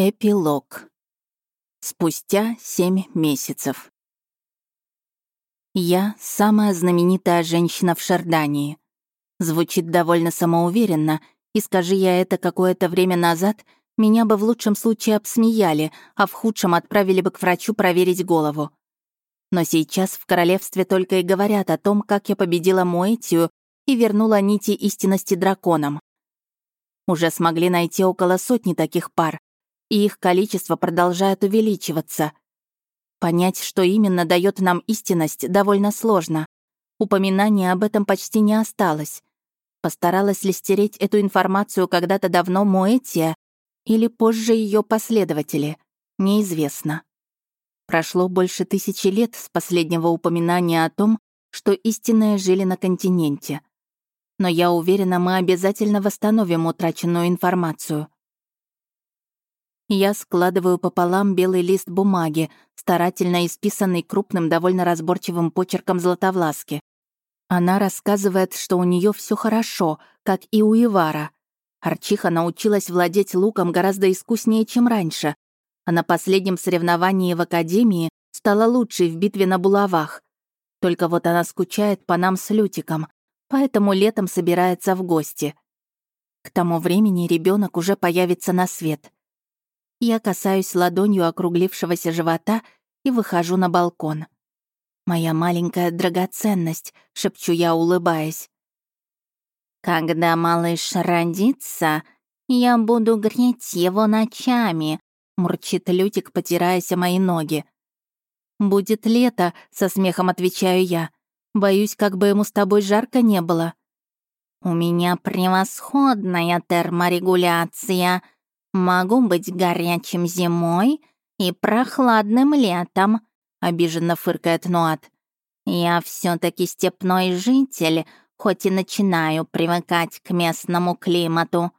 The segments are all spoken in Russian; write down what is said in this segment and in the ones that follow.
Эпилог. Спустя семь месяцев. Я — самая знаменитая женщина в Шардании. Звучит довольно самоуверенно, и скажи я это какое-то время назад, меня бы в лучшем случае обсмеяли, а в худшем отправили бы к врачу проверить голову. Но сейчас в королевстве только и говорят о том, как я победила Моэтию и вернула нити истинности драконам. Уже смогли найти около сотни таких пар, и их количество продолжает увеличиваться. Понять, что именно дает нам истинность, довольно сложно. Упоминания об этом почти не осталось. Постаралась ли стереть эту информацию когда-то давно Моэтия или позже ее последователи, неизвестно. Прошло больше тысячи лет с последнего упоминания о том, что истинные жили на континенте. Но я уверена, мы обязательно восстановим утраченную информацию. Я складываю пополам белый лист бумаги, старательно исписанный крупным, довольно разборчивым почерком Златовласки. Она рассказывает, что у нее все хорошо, как и у Ивара. Арчиха научилась владеть луком гораздо искуснее, чем раньше, а на последнем соревновании в Академии стала лучшей в битве на булавах. Только вот она скучает по нам с Лютиком, поэтому летом собирается в гости. К тому времени ребенок уже появится на свет. Я касаюсь ладонью округлившегося живота и выхожу на балкон. «Моя маленькая драгоценность», — шепчу я, улыбаясь. «Когда малыш родится, я буду греть его ночами», — мурчит Лютик, потираясь о мои ноги. «Будет лето», — со смехом отвечаю я. «Боюсь, как бы ему с тобой жарко не было». «У меня превосходная терморегуляция», Могу быть горячим зимой и прохладным летом», — обиженно фыркает Нуат. «Я все таки степной житель, хоть и начинаю привыкать к местному климату».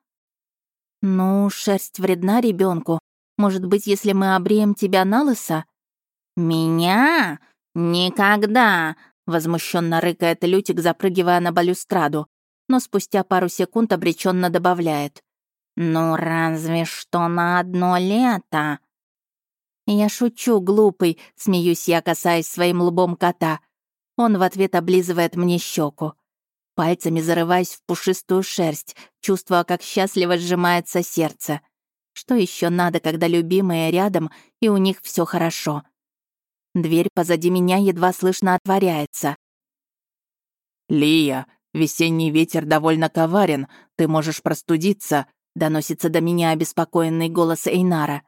«Ну, шерсть вредна ребенку. Может быть, если мы обреем тебя на лысо?» «Меня? Никогда!» — возмущенно рыкает Лютик, запрыгивая на балюстраду, но спустя пару секунд обреченно добавляет. «Ну, разве что на одно лето». «Я шучу, глупый», — смеюсь я, касаясь своим лбом кота. Он в ответ облизывает мне щеку. Пальцами зарываясь в пушистую шерсть, чувствуя, как счастливо сжимается сердце. Что еще надо, когда любимые рядом, и у них все хорошо? Дверь позади меня едва слышно отворяется. «Лия, весенний ветер довольно коварен, ты можешь простудиться», доносится до меня обеспокоенный голос Эйнара.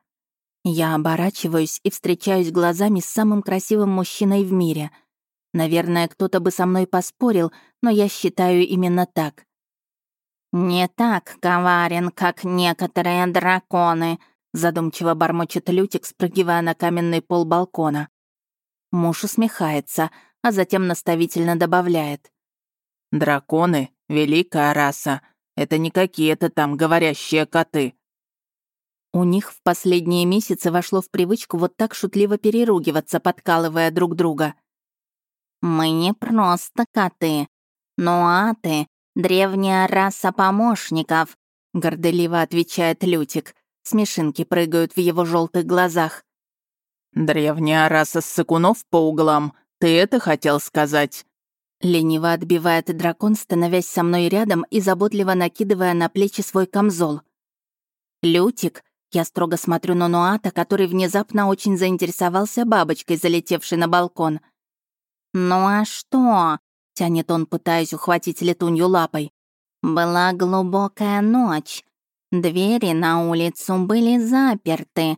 Я оборачиваюсь и встречаюсь глазами с самым красивым мужчиной в мире. Наверное, кто-то бы со мной поспорил, но я считаю именно так. «Не так коварен, как некоторые драконы», задумчиво бормочет Лютик, спрыгивая на каменный пол балкона. Муж усмехается, а затем наставительно добавляет. «Драконы — великая раса, это не какие-то там говорящие коты». У них в последние месяцы вошло в привычку вот так шутливо переругиваться, подкалывая друг друга. «Мы не просто коты, но аты — древняя раса помощников», — горделиво отвечает Лютик. Смешинки прыгают в его желтых глазах. «Древняя раса ссыкунов по углам, ты это хотел сказать?» Лениво отбивает дракон, становясь со мной рядом и заботливо накидывая на плечи свой камзол. «Лютик», я строго смотрю на Нуата, который внезапно очень заинтересовался бабочкой, залетевшей на балкон. «Ну а что?» — тянет он, пытаясь ухватить летунью лапой. «Была глубокая ночь. Двери на улицу были заперты.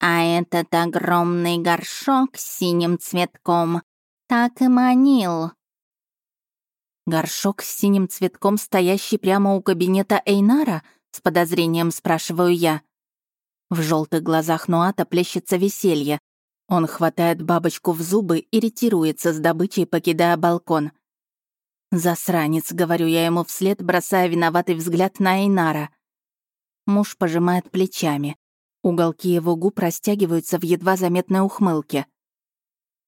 А этот огромный горшок с синим цветком так и манил. «Горшок с синим цветком, стоящий прямо у кабинета Эйнара?» — с подозрением спрашиваю я. В желтых глазах Нуата плещется веселье. Он хватает бабочку в зубы и ретируется с добычей, покидая балкон. «Засранец», — говорю я ему вслед, бросая виноватый взгляд на Эйнара. Муж пожимает плечами. Уголки его губ растягиваются в едва заметной ухмылке.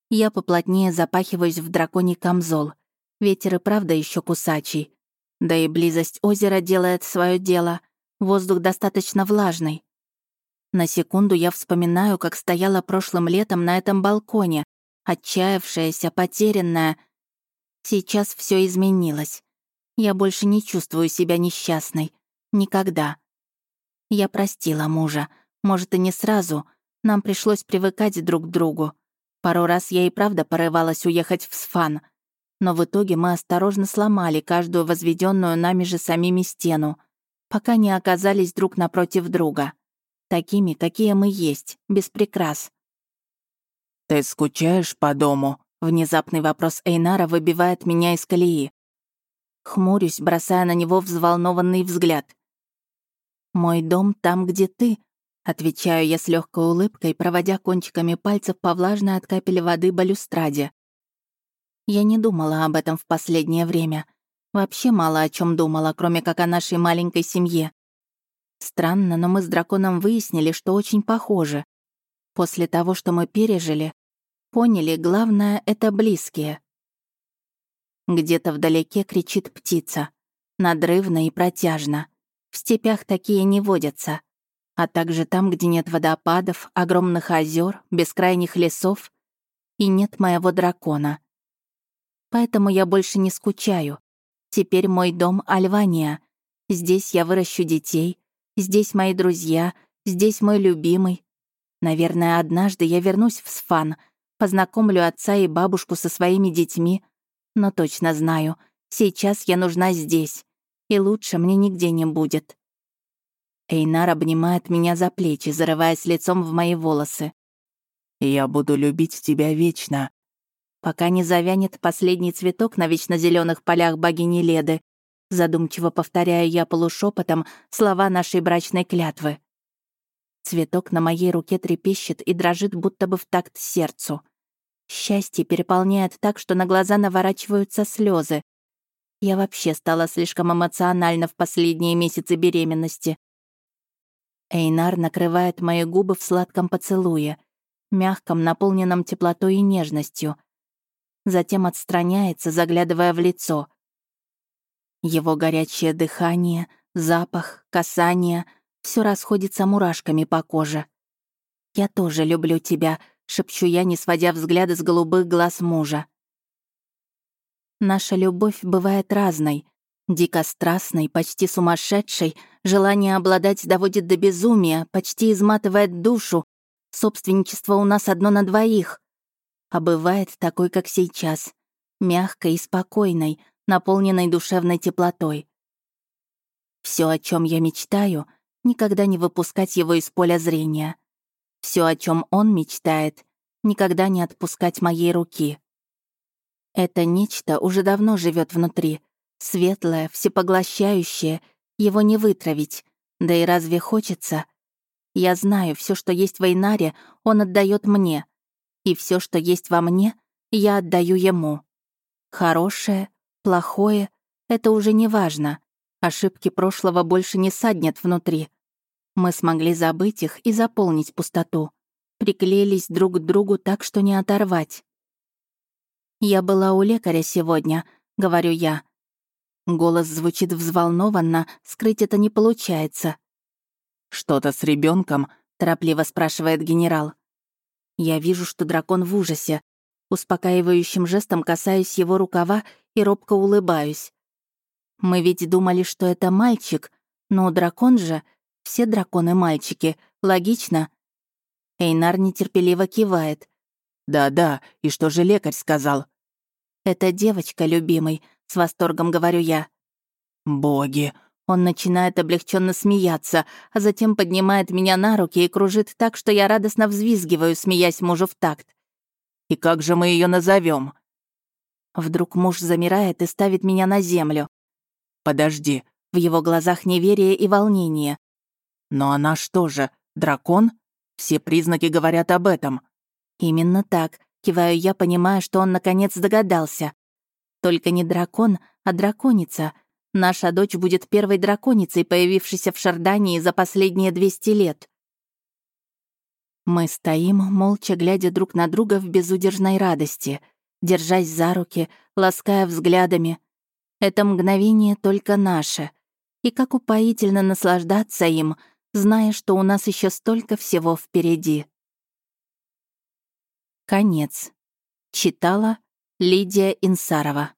Я поплотнее запахиваюсь в драконий камзол. Ветер и правда еще кусачий. Да и близость озера делает свое дело. Воздух достаточно влажный. На секунду я вспоминаю, как стояла прошлым летом на этом балконе, отчаявшаяся, потерянная. Сейчас все изменилось. Я больше не чувствую себя несчастной. Никогда. Я простила мужа. Может, и не сразу. Нам пришлось привыкать друг к другу. Пару раз я и правда порывалась уехать в Сфан. Но в итоге мы осторожно сломали каждую возведенную нами же самими стену, пока не оказались друг напротив друга. Такими, какие мы есть, без прикрас. «Ты скучаешь по дому?» Внезапный вопрос Эйнара выбивает меня из колеи. Хмурюсь, бросая на него взволнованный взгляд. «Мой дом там, где ты», — отвечаю я с легкой улыбкой, проводя кончиками пальцев по влажной от капель воды балюстраде. Я не думала об этом в последнее время. Вообще мало о чем думала, кроме как о нашей маленькой семье. Странно, но мы с драконом выяснили, что очень похожи. После того, что мы пережили, поняли, главное — это близкие. Где-то вдалеке кричит птица. Надрывно и протяжно. В степях такие не водятся. А также там, где нет водопадов, огромных озер, бескрайних лесов и нет моего дракона. Поэтому я больше не скучаю. Теперь мой дом — Альвания. Здесь я выращу детей, здесь мои друзья, здесь мой любимый. Наверное, однажды я вернусь в Сфан, познакомлю отца и бабушку со своими детьми, но точно знаю, сейчас я нужна здесь, и лучше мне нигде не будет. Эйнар обнимает меня за плечи, зарываясь лицом в мои волосы. «Я буду любить тебя вечно», пока не завянет последний цветок на вечно зеленых полях богини Леды, задумчиво повторяю я полушепотом слова нашей брачной клятвы. Цветок на моей руке трепещет и дрожит, будто бы в такт сердцу. Счастье переполняет так, что на глаза наворачиваются слезы. Я вообще стала слишком эмоциональна в последние месяцы беременности. Эйнар накрывает мои губы в сладком поцелуе, мягком, наполненном теплотой и нежностью — затем отстраняется, заглядывая в лицо. Его горячее дыхание, запах, касание — все расходится мурашками по коже. «Я тоже люблю тебя», — шепчу я, не сводя взгляда с голубых глаз мужа. Наша любовь бывает разной. Дико страстной, почти сумасшедшей, желание обладать доводит до безумия, почти изматывает душу. Собственничество у нас одно на двоих а бывает такой, как сейчас, мягкой и спокойной, наполненной душевной теплотой. Все, о чем я мечтаю, никогда не выпускать его из поля зрения. Все, о чем он мечтает, никогда не отпускать моей руки. Это нечто уже давно живет внутри, светлое, всепоглощающее, его не вытравить. Да и разве хочется? Я знаю, все, что есть в Эйнаре, он отдает мне, и все, что есть во мне, я отдаю ему. Хорошее, плохое — это уже не важно. Ошибки прошлого больше не саднят внутри. Мы смогли забыть их и заполнить пустоту. Приклеились друг к другу так, что не оторвать. «Я была у лекаря сегодня», — говорю я. Голос звучит взволнованно, скрыть это не получается. «Что-то с ребенком? торопливо спрашивает генерал. Я вижу, что дракон в ужасе. Успокаивающим жестом касаюсь его рукава и робко улыбаюсь. Мы ведь думали, что это мальчик, но дракон же... Все драконы мальчики. Логично. Эйнар нетерпеливо кивает. «Да-да, и что же лекарь сказал?» «Это девочка, любимый», — с восторгом говорю я. «Боги, он начинает облегченно смеяться, а затем поднимает меня на руки и кружит так, что я радостно взвизгиваю, смеясь мужу в такт. «И как же мы ее назовем? Вдруг муж замирает и ставит меня на землю. «Подожди». В его глазах неверие и волнение. «Но она что же, дракон? Все признаки говорят об этом». «Именно так», — киваю я, понимая, что он наконец догадался. «Только не дракон, а драконица», Наша дочь будет первой драконицей, появившейся в Шардании за последние 200 лет. Мы стоим, молча глядя друг на друга в безудержной радости, держась за руки, лаская взглядами. Это мгновение только наше. И как упоительно наслаждаться им, зная, что у нас еще столько всего впереди. Конец. Читала Лидия Инсарова.